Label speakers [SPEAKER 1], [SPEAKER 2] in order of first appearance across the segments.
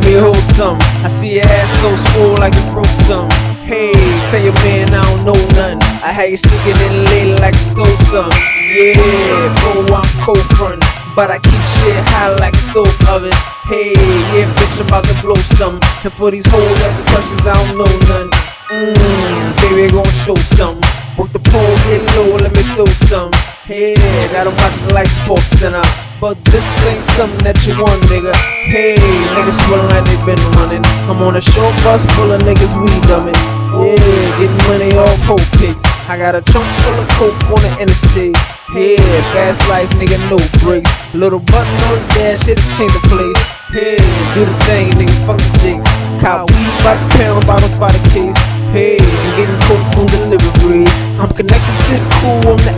[SPEAKER 1] some. I see your ass so swole like broke some. Hey, tell your man I don't know nothing. I had you sneaking in late like you stole some. Yeah, bro, I'm cold front. But I keep shit high like a stove oven. Hey, yeah, bitch, I'm about to blow some. And for these that's the questions I don't know none. Mmm, baby, gon' show some. Work the pole, get low, let me throw some. Hey, got 'em watching like Sports Center. But this ain't something that you want, nigga. Hey, niggas feeling like they been running. I'm on a short bus full of niggas, we dumbin'. Yeah, getting money off coke pics. I got a trunk full of coke on the interstate. Yeah, fast life, nigga, no brakes. Little button on the dash, it'll change the place. Hey, do the thing, nigga, fuck the jigs. Cop weed by the pound, bottles by the case. Hey, I'm getting coke on delivery. I'm connected to the cool on the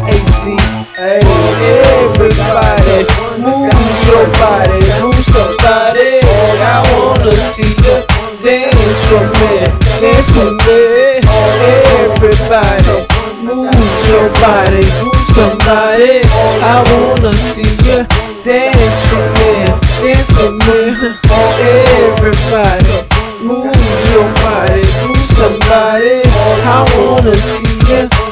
[SPEAKER 1] move somebody. I wanna see you dance for me, dance for me. Oh, everybody, move your body, move somebody. I wanna see you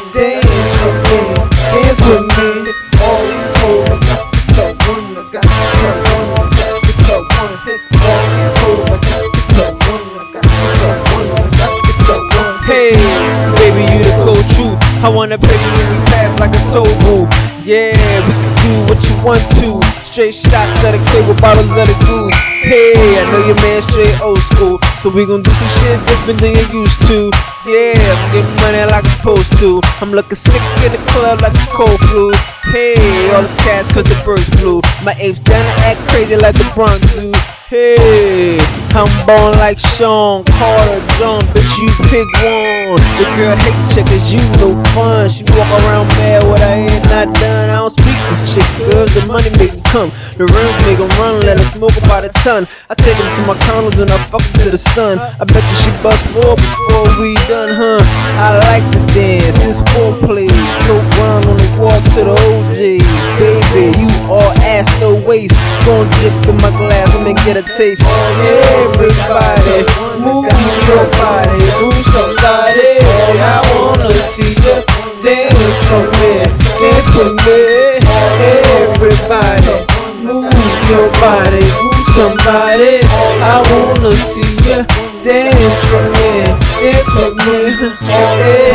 [SPEAKER 1] I wanna pay you we pass like a booth. Yeah, we can do what you want to. Straight shots the K with bottles of the goose. Hey, I know your man straight old school. So we gon' do some shit different than you used to. Yeah, I'm getting money like I'm supposed to. I'm looking sick in the club like a cold flu. Hey, all this cash cause the birds flew. My apes down to act crazy like the Bronx do. Hey, I'm born like Sean Carter, John, bitch, you pick one. The girl hate chick cause you no fun. She walk around mad what I ain't not done. I don't speak to chicks, girls, the money make 'em come. The rims make 'em run, let her smoke about a ton. I take 'em to my condos and I fuck 'em to the sun. I bet you she bust more before we done, huh? I like to dance, it's foreplay. Slow grind on the wall to the OJ. Waist. Gon' dip in my glass, let me get a taste. Everybody, move your body, move somebody. I wanna see you dance for me, dance for me. Everybody, move your body, move somebody. I wanna see you dance for me, dance for me.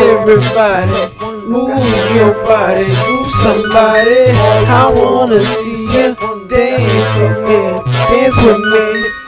[SPEAKER 1] Everybody, move your body, move somebody. I wanna see dance with me.